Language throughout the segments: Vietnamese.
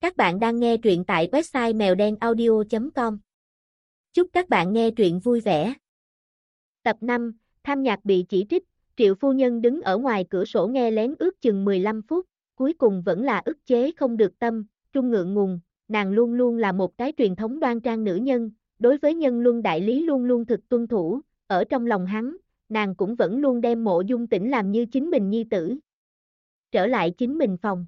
Các bạn đang nghe truyện tại website mèo đen audio.com. Chúc các bạn nghe truyện vui vẻ. Tập 5, tham nhạc bị chỉ trích, triệu phu nhân đứng ở ngoài cửa sổ nghe lén ước chừng 15 phút, cuối cùng vẫn là ức chế không được tâm, trung ngượng ngùng, nàng luôn luôn là một cái truyền thống đoan trang nữ nhân, đối với nhân luân đại lý luôn luôn thực tuân thủ, ở trong lòng hắn, nàng cũng vẫn luôn đem mộ dung tỉnh làm như chính mình nhi tử. Trở lại chính mình phòng.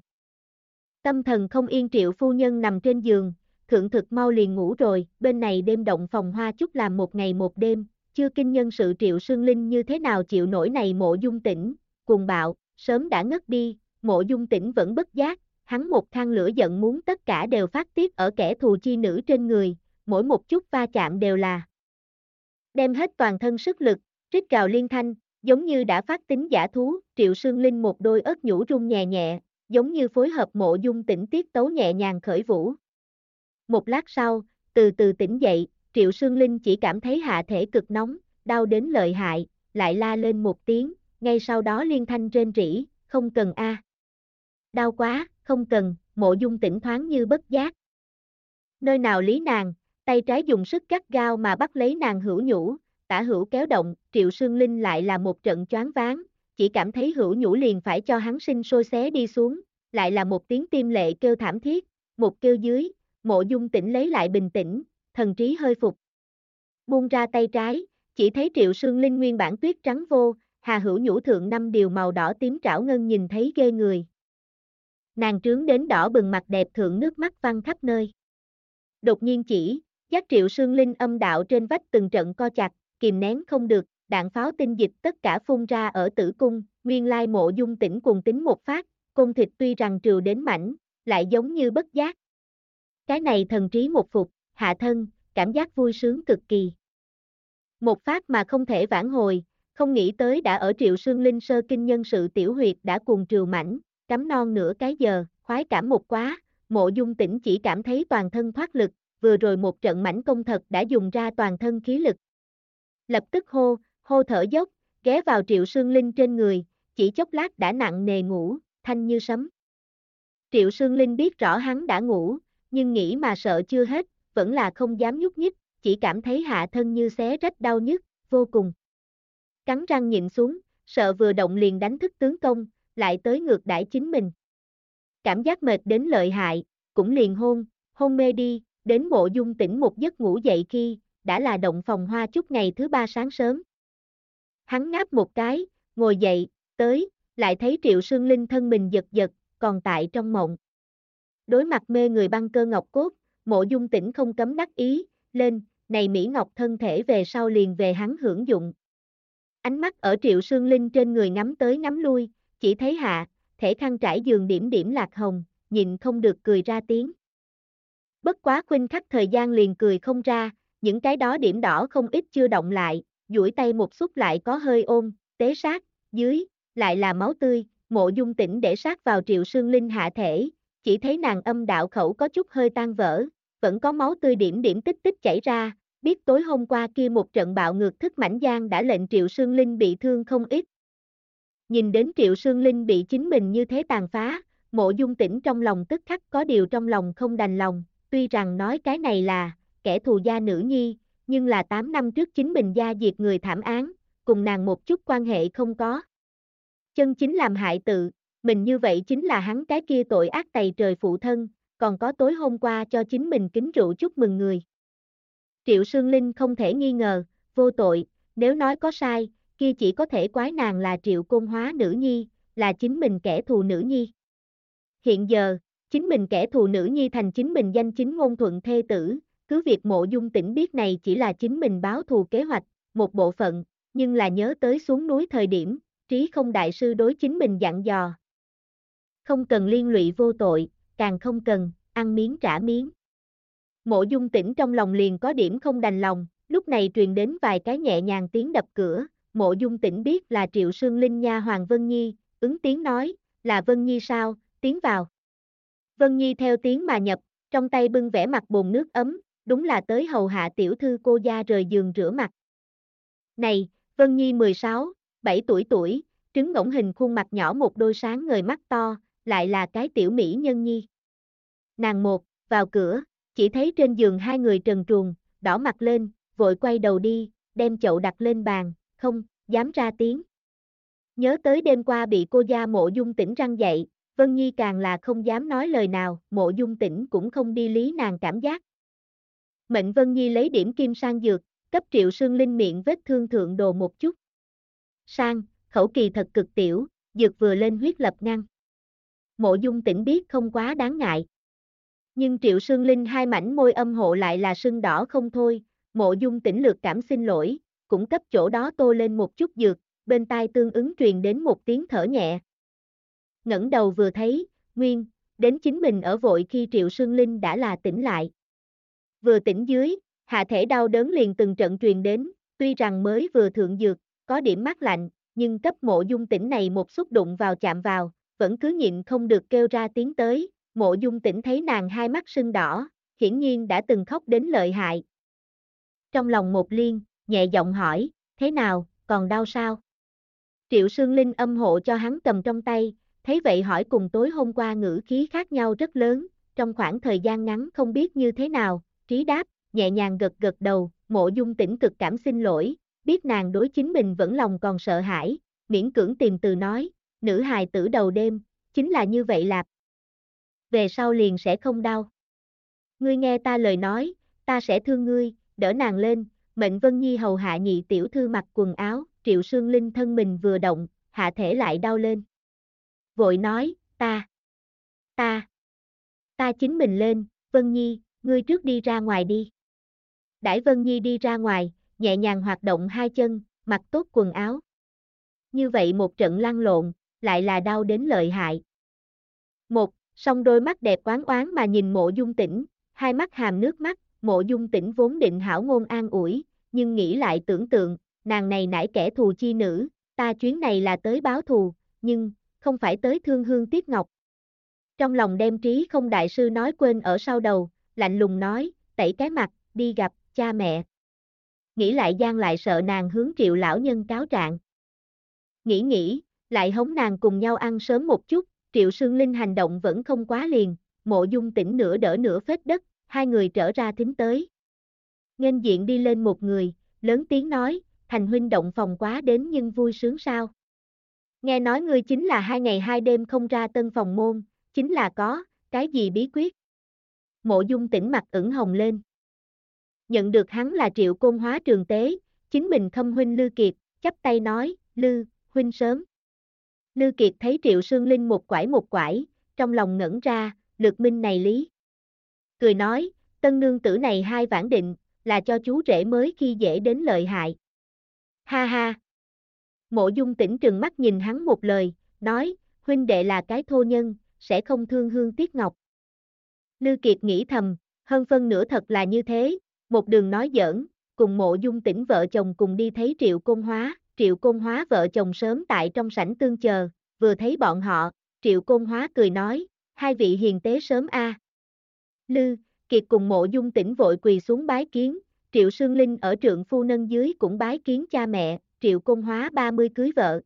Tâm thần không yên triệu phu nhân nằm trên giường, thượng thực mau liền ngủ rồi, bên này đêm động phòng hoa chúc làm một ngày một đêm, chưa kinh nhân sự triệu sương linh như thế nào chịu nổi này mộ dung tỉnh, cuồng bạo, sớm đã ngất đi, mộ dung tỉnh vẫn bất giác, hắn một thang lửa giận muốn tất cả đều phát tiết ở kẻ thù chi nữ trên người, mỗi một chút va chạm đều là đem hết toàn thân sức lực, trích gào liên thanh, giống như đã phát tính giả thú, triệu sương linh một đôi ớt nhũ rung nhẹ nhẹ, giống như phối hợp mộ dung tỉnh tiết tấu nhẹ nhàng khởi vũ. Một lát sau, từ từ tỉnh dậy, Triệu Sương Linh chỉ cảm thấy hạ thể cực nóng, đau đến lợi hại, lại la lên một tiếng, ngay sau đó liên thanh trên rỉ, không cần a. Đau quá, không cần, mộ dung tỉnh thoáng như bất giác. Nơi nào lý nàng, tay trái dùng sức cắt gao mà bắt lấy nàng hữu nhũ, tả hữu kéo động, Triệu Sương Linh lại là một trận choáng váng, chỉ cảm thấy hữu nhũ liền phải cho hắn sinh sôi xé đi xuống, lại là một tiếng tim lệ kêu thảm thiết, một kêu dưới, mộ dung tỉnh lấy lại bình tĩnh, thần trí hơi phục. Buông ra tay trái, chỉ thấy triệu sương linh nguyên bản tuyết trắng vô, hà hữu nhũ thượng năm điều màu đỏ tím trảo ngân nhìn thấy ghê người. Nàng trướng đến đỏ bừng mặt đẹp thượng nước mắt văng khắp nơi. Đột nhiên chỉ, giác triệu sương linh âm đạo trên vách từng trận co chặt, kìm nén không được, đạn pháo tinh dịch tất cả phun ra ở tử cung, nguyên lai mộ dung tỉnh cùng tính một phát, cung thịt tuy rằng trừ đến mảnh, lại giống như bất giác. Cái này thần trí một phục, hạ thân, cảm giác vui sướng cực kỳ. Một phát mà không thể vãn hồi, không nghĩ tới đã ở triệu sương linh sơ kinh nhân sự tiểu huyệt đã cùng triều mảnh, cắm non nửa cái giờ, khoái cảm một quá, mộ dung tỉnh chỉ cảm thấy toàn thân thoát lực, vừa rồi một trận mảnh công thật đã dùng ra toàn thân khí lực. Lập tức hô, hô thở dốc, ghé vào triệu sương linh trên người, chỉ chốc lát đã nặng nề ngủ, thanh như sấm. Triệu sương linh biết rõ hắn đã ngủ, nhưng nghĩ mà sợ chưa hết, vẫn là không dám nhúc nhích, chỉ cảm thấy hạ thân như xé rách đau nhức, vô cùng. Cắn răng nhịn xuống, sợ vừa động liền đánh thức tướng công, lại tới ngược đãi chính mình. Cảm giác mệt đến lợi hại, cũng liền hôn, hôn mê đi, đến mộ dung tỉnh một giấc ngủ dậy khi, đã là động phòng hoa chút ngày thứ ba sáng sớm. Hắn ngáp một cái, ngồi dậy, tới, lại thấy Triệu Sương Linh thân mình giật giật, còn tại trong mộng. Đối mặt mê người băng cơ ngọc cốt, mộ dung tỉnh không cấm đắc ý, lên, này Mỹ Ngọc thân thể về sau liền về hắn hưởng dụng. Ánh mắt ở Triệu Sương Linh trên người ngắm tới ngắm lui, chỉ thấy hạ, thể khăn trải giường điểm điểm lạc hồng, nhìn không được cười ra tiếng. Bất quá khuynh khắc thời gian liền cười không ra, những cái đó điểm đỏ không ít chưa động lại, duỗi tay một xúc lại có hơi ôm, tế sát, dưới, lại là máu tươi, mộ dung tỉnh để sát vào triệu sương linh hạ thể, chỉ thấy nàng âm đạo khẩu có chút hơi tan vỡ, vẫn có máu tươi điểm điểm tích tích chảy ra, biết tối hôm qua kia một trận bạo ngược thức mảnh giang đã lệnh triệu sương linh bị thương không ít. Nhìn đến triệu sương linh bị chính mình như thế tàn phá, mộ dung tỉnh trong lòng tức khắc có điều trong lòng không đành lòng, tuy rằng nói cái này là, kẻ thù gia nữ nhi, nhưng là 8 năm trước chính mình gia diệt người thảm án, cùng nàng một chút quan hệ không có. Chân chính làm hại tự, mình như vậy chính là hắn cái kia tội ác tày trời phụ thân, còn có tối hôm qua cho chính mình kính rượu chúc mừng người. Triệu Sương Linh không thể nghi ngờ, vô tội, nếu nói có sai, kia chỉ có thể quái nàng là triệu côn hóa nữ nhi, là chính mình kẻ thù nữ nhi. Hiện giờ, chính mình kẻ thù nữ nhi thành chính mình danh chính ngôn thuận thê tử, cứ việc mộ dung tỉnh biết này chỉ là chính mình báo thù kế hoạch, một bộ phận, nhưng là nhớ tới xuống núi thời điểm, trí không đại sư đối chính mình dặn dò. Không cần liên lụy vô tội, càng không cần, ăn miếng trả miếng. Mộ dung tỉnh trong lòng liền có điểm không đành lòng, lúc này truyền đến vài cái nhẹ nhàng tiếng đập cửa, mộ dung tỉnh biết là triệu sương linh nha Hoàng Vân Nhi, ứng tiếng nói, là Vân Nhi sao, tiến vào. Vân Nhi theo tiếng mà nhập, trong tay bưng vẽ mặt bồn nước ấm, đúng là tới hầu hạ tiểu thư cô gia rời giường rửa mặt. Này, Vân Nhi 16, 7 tuổi tuổi, trứng ngỗng hình khuôn mặt nhỏ một đôi sáng ngời mắt to, lại là cái tiểu mỹ nhân nhi. nàng một, vào cửa, chỉ thấy trên giường hai người trần truồng, đỏ mặt lên, vội quay đầu đi, đem chậu đặt lên bàn, không, dám ra tiếng. Nhớ tới đêm qua bị cô gia mộ dung tỉnh răng dậy, Vân Nhi càng là không dám nói lời nào, mộ dung tỉnh cũng không đi lý nàng cảm giác. Mệnh Vân Nhi lấy điểm kim sang dược, cấp triệu sương linh miệng vết thương thượng đồ một chút. Sang, khẩu kỳ thật cực tiểu, dược vừa lên huyết lập ngăn. Mộ dung tỉnh biết không quá đáng ngại. Nhưng triệu sương linh hai mảnh môi âm hộ lại là sưng đỏ không thôi, mộ dung tỉnh lược cảm xin lỗi, cũng cấp chỗ đó tô lên một chút dược, bên tai tương ứng truyền đến một tiếng thở nhẹ. ngẩng đầu vừa thấy, nguyên, đến chính mình ở vội khi triệu sương linh đã là tỉnh lại. Vừa tỉnh dưới, hạ thể đau đớn liền từng trận truyền đến, tuy rằng mới vừa thượng dược, có điểm mát lạnh, nhưng cấp mộ dung tỉnh này một xúc đụng vào chạm vào, vẫn cứ nhịn không được kêu ra tiếng tới, mộ dung tỉnh thấy nàng hai mắt sưng đỏ, hiển nhiên đã từng khóc đến lợi hại. Trong lòng một liên, nhẹ giọng hỏi, thế nào, còn đau sao? Triệu Sương Linh âm hộ cho hắn cầm trong tay, thấy vậy hỏi cùng tối hôm qua ngữ khí khác nhau rất lớn, trong khoảng thời gian ngắn không biết như thế nào, trí đáp, nhẹ nhàng gật gật đầu, mộ dung tỉnh cực cảm xin lỗi, biết nàng đối chính mình vẫn lòng còn sợ hãi, miễn cưỡng tìm từ nói, nữ hài tử đầu đêm, chính là như vậy lạp. Về sau liền sẽ không đau. Ngươi nghe ta lời nói, ta sẽ thương ngươi, đỡ nàng lên, mệnh Vân Nhi hầu hạ nhị tiểu thư mặc quần áo, triệu sương linh thân mình vừa động, hạ thể lại đau lên. Vội nói, ta, ta, ta chính mình lên, Vân Nhi, ngươi trước đi ra ngoài đi. Đãi Vân Nhi đi ra ngoài, nhẹ nhàng hoạt động hai chân, mặc tốt quần áo. Như vậy một trận lăn lộn, lại là đau đến lợi hại. Một, song đôi mắt đẹp quán oán mà nhìn mộ dung tỉnh, hai mắt hàm nước mắt, mộ dung tỉnh vốn định hảo ngôn an ủi, nhưng nghĩ lại tưởng tượng, nàng này nãy kẻ thù chi nữ, ta chuyến này là tới báo thù, nhưng, không phải tới thương hương tiếc ngọc. Trong lòng đem trí không đại sư nói quên ở sau đầu, lạnh lùng nói, tẩy cái mặt, đi gặp, cha mẹ. Nghĩ lại gian lại sợ nàng hướng triệu lão nhân cáo trạng. Nghĩ nghĩ, lại hống nàng cùng nhau ăn sớm một chút, triệu sương linh hành động vẫn không quá liền, mộ dung tỉnh nửa đỡ nửa phết đất, hai người trở ra thính tới. Nghênh diện đi lên một người, lớn tiếng nói, thành huynh động phòng quá đến nhưng vui sướng sao. Nghe nói ngươi chính là hai ngày hai đêm không ra tân phòng môn, chính là có, cái gì bí quyết. Mộ dung tỉnh mặt ửng hồng lên. Nhận được hắn là triệu côn hóa trường tế, chính mình khâm huynh Lư Kiệt, chắp tay nói, Lư, huynh sớm. Lư Kiệt thấy triệu sương linh một quải một quải, trong lòng ngẩn ra, lược minh này lý. Cười nói, tân nương tử này hai vãn định, là cho chú rể mới khi dễ đến lợi hại. Ha ha. Mộ dung tỉnh trừng mắt nhìn hắn một lời, nói, huynh đệ là cái thô nhân, sẽ không thương hương tiếc ngọc. Lư Kiệt nghĩ thầm, hơn phân nửa thật là như thế, một đường nói giỡn, cùng mộ dung tỉnh vợ chồng cùng đi thấy triệu công hóa, triệu công hóa vợ chồng sớm tại trong sảnh tương chờ, vừa thấy bọn họ, triệu công hóa cười nói, hai vị hiền tế sớm a. Lư, Kiệt cùng mộ dung tỉnh vội quỳ xuống bái kiến, Triệu Sương Linh ở trượng phu nâng dưới cũng bái kiến cha mẹ, Triệu Công Hóa 30 cưới vợ.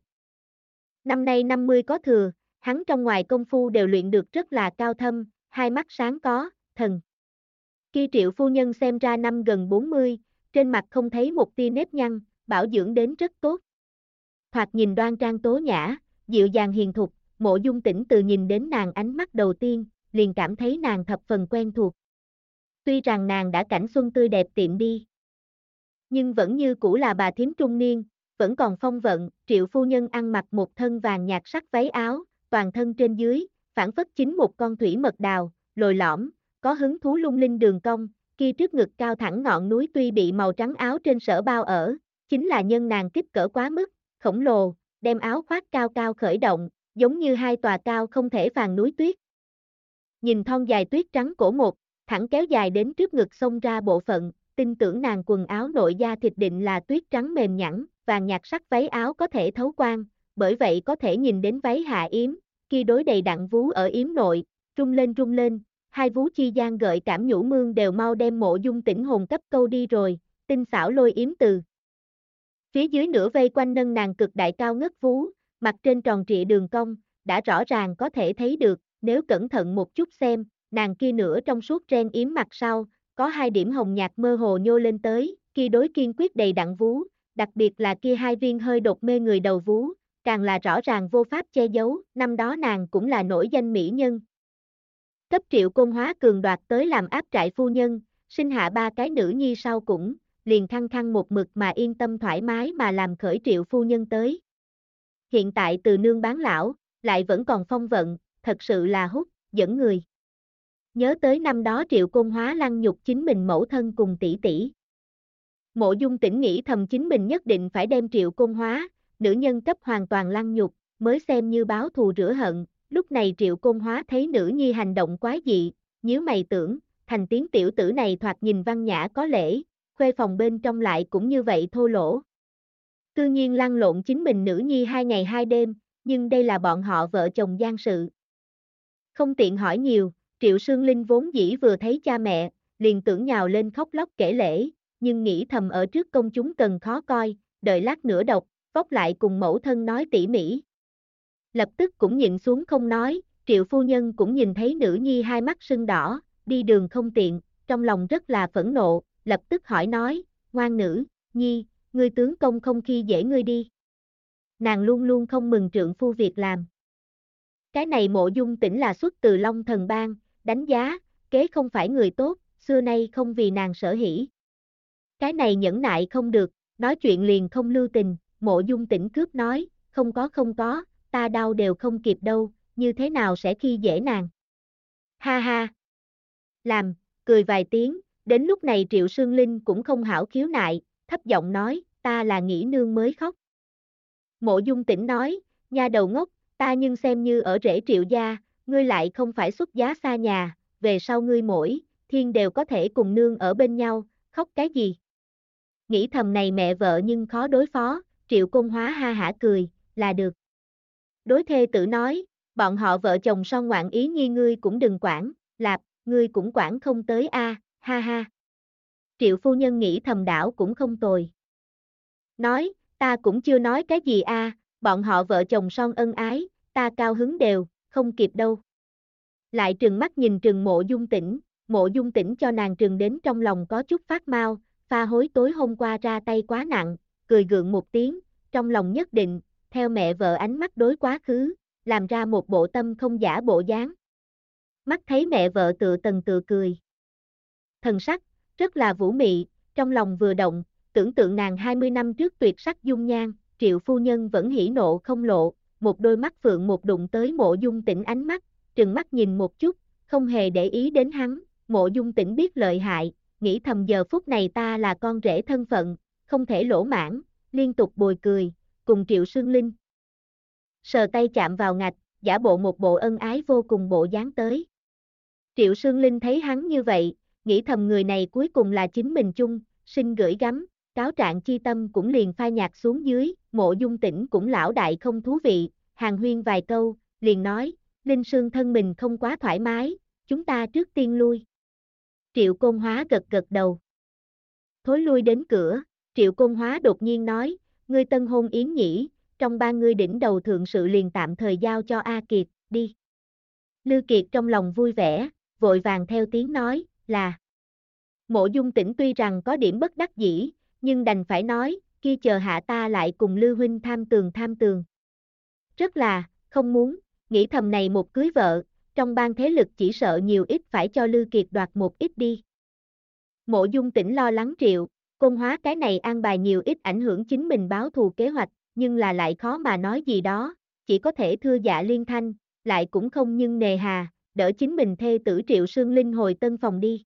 Năm nay 50 có thừa, hắn trong ngoài công phu đều luyện được rất là cao thâm, hai mắt sáng có, thần. Khi Triệu Phu Nhân xem ra năm gần 40, trên mặt không thấy một tia nếp nhăn, bảo dưỡng đến rất tốt. Thoạt nhìn đoan trang tố nhã, dịu dàng hiền thục, mộ dung tỉnh từ nhìn đến nàng ánh mắt đầu tiên, liền cảm thấy nàng thập phần quen thuộc tuy rằng nàng đã cảnh xuân tươi đẹp tiệm đi. Nhưng vẫn như cũ là bà thím trung niên, vẫn còn phong vận, triệu phu nhân ăn mặc một thân vàng nhạt sắc váy áo, toàn thân trên dưới, phản phất chính một con thủy mật đào, lồi lõm, có hứng thú lung linh đường cong, kia trước ngực cao thẳng ngọn núi tuy bị màu trắng áo trên sở bao ở, chính là nhân nàng kích cỡ quá mức, khổng lồ, đem áo khoác cao cao khởi động, giống như hai tòa cao không thể phàn núi tuyết. Nhìn thon dài tuyết trắng cổ một, thẳng kéo dài đến trước ngực xông ra bộ phận, tin tưởng nàng quần áo nội da thịt định là tuyết trắng mềm nhẵn, vàng nhạt sắc váy áo có thể thấu quang, bởi vậy có thể nhìn đến váy hạ yếm, kia đối đầy đặn vú ở yếm nội, trung lên trung lên, hai vú chi gian gợi cảm nhũ mương đều mau đem mộ dung tỉnh hồn cấp câu đi rồi, tinh xảo lôi yếm từ. Phía dưới nửa vây quanh nâng nàng cực đại cao ngất vú, mặt trên tròn trịa đường cong, đã rõ ràng có thể thấy được, nếu cẩn thận một chút xem, nàng kia nửa trong suốt ren yếm mặt sau, có hai điểm hồng nhạt mơ hồ nhô lên tới, kia đối kiên quyết đầy đặn vú, đặc biệt là kia hai viên hơi đột mê người đầu vú, càng là rõ ràng vô pháp che giấu, năm đó nàng cũng là nổi danh mỹ nhân. Cấp triệu côn hóa cường đoạt tới làm áp trại phu nhân, sinh hạ ba cái nữ nhi sau cũng, liền khăng khăng một mực mà yên tâm thoải mái mà làm khởi triệu phu nhân tới. Hiện tại từ nương bán lão, lại vẫn còn phong vận, thật sự là hút, dẫn người. Nhớ tới năm đó triệu côn hóa lăng nhục chính mình mẫu thân cùng tỷ tỷ. Mộ dung tỉnh nghĩ thầm chính mình nhất định phải đem triệu côn hóa, nữ nhân cấp hoàn toàn lăng nhục, mới xem như báo thù rửa hận, lúc này triệu côn hóa thấy nữ nhi hành động quá dị, nhíu mày tưởng, thành tiếng tiểu tử này thoạt nhìn văn nhã có lễ, khuê phòng bên trong lại cũng như vậy thô lỗ. Cư nhiên lăn lộn chính mình nữ nhi hai ngày hai đêm, nhưng đây là bọn họ vợ chồng gian sự. Không tiện hỏi nhiều, Triệu Sương Linh vốn dĩ vừa thấy cha mẹ, liền tưởng nhào lên khóc lóc kể lễ, nhưng nghĩ thầm ở trước công chúng cần khó coi, đợi lát nữa độc, vóc lại cùng mẫu thân nói tỉ mỉ. Lập tức cũng nhìn xuống không nói, triệu phu nhân cũng nhìn thấy nữ nhi hai mắt sưng đỏ, đi đường không tiện, trong lòng rất là phẫn nộ, lập tức hỏi nói, ngoan nữ, nhi, ngươi tướng công không khi dễ ngươi đi. Nàng luôn luôn không mừng trượng phu việc làm. Cái này mộ dung tỉnh là xuất từ Long Thần Bang, đánh giá, kế không phải người tốt, xưa nay không vì nàng sở hỷ. Cái này nhẫn nại không được, nói chuyện liền không lưu tình, mộ dung tỉnh cướp nói, không có không có, ta đau đều không kịp đâu, như thế nào sẽ khi dễ nàng. Ha ha. Làm, cười vài tiếng, đến lúc này Triệu Sương Linh cũng không hảo khiếu nại, thấp giọng nói, ta là nghĩ nương mới khóc. Mộ dung tỉnh nói, nha đầu ngốc, ta nhưng xem như ở rễ triệu gia, ngươi lại không phải xuất giá xa nhà, về sau ngươi mỗi, thiên đều có thể cùng nương ở bên nhau, khóc cái gì? Nghĩ thầm này mẹ vợ nhưng khó đối phó, triệu công hóa ha hả cười, là được. Đối thê tử nói, bọn họ vợ chồng son ngoạn ý nghi ngươi cũng đừng quản, lạp, ngươi cũng quản không tới a, ha ha. Triệu phu nhân nghĩ thầm đảo cũng không tồi. Nói, ta cũng chưa nói cái gì a, bọn họ vợ chồng son ân ái, ta cao hứng đều, không kịp đâu. Lại trừng mắt nhìn trừng mộ dung tỉnh, mộ dung tỉnh cho nàng trừng đến trong lòng có chút phát mau, pha hối tối hôm qua ra tay quá nặng, cười gượng một tiếng, trong lòng nhất định, theo mẹ vợ ánh mắt đối quá khứ, làm ra một bộ tâm không giả bộ dáng. Mắt thấy mẹ vợ tự tần tự cười. Thần sắc, rất là vũ mị, trong lòng vừa động, tưởng tượng nàng 20 năm trước tuyệt sắc dung nhan, triệu phu nhân vẫn hỉ nộ không lộ, một đôi mắt phượng một đụng tới mộ dung tỉnh ánh mắt, trừng mắt nhìn một chút, không hề để ý đến hắn, mộ dung tỉnh biết lợi hại, nghĩ thầm giờ phút này ta là con rể thân phận, không thể lỗ mãn, liên tục bồi cười, cùng triệu sương linh. Sờ tay chạm vào ngạch, giả bộ một bộ ân ái vô cùng bộ dáng tới. Triệu Sương Linh thấy hắn như vậy, nghĩ thầm người này cuối cùng là chính mình chung, xin gửi gắm, cáo trạng chi tâm cũng liền phai nhạt xuống dưới, mộ dung tỉnh cũng lão đại không thú vị, hàng huyên vài câu, liền nói, Linh Sương thân mình không quá thoải mái, chúng ta trước tiên lui. Triệu Côn Hóa gật gật đầu. Thối lui đến cửa, Triệu Công Hóa đột nhiên nói, ngươi tân hôn yến nhỉ, trong ba ngươi đỉnh đầu thượng sự liền tạm thời giao cho A Kiệt, đi. Lư Kiệt trong lòng vui vẻ, vội vàng theo tiếng nói, là. Mộ dung tỉnh tuy rằng có điểm bất đắc dĩ, nhưng đành phải nói, kia chờ hạ ta lại cùng Lư Huynh tham tường tham tường. Rất là, không muốn, nghĩ thầm này một cưới vợ, trong ban thế lực chỉ sợ nhiều ít phải cho Lư Kiệt đoạt một ít đi. Mộ dung tỉnh lo lắng triệu, công hóa cái này an bài nhiều ít ảnh hưởng chính mình báo thù kế hoạch, nhưng là lại khó mà nói gì đó, chỉ có thể thưa dạ liên thanh, lại cũng không nhưng nề hà, đỡ chính mình thê tử triệu sương linh hồi tân phòng đi.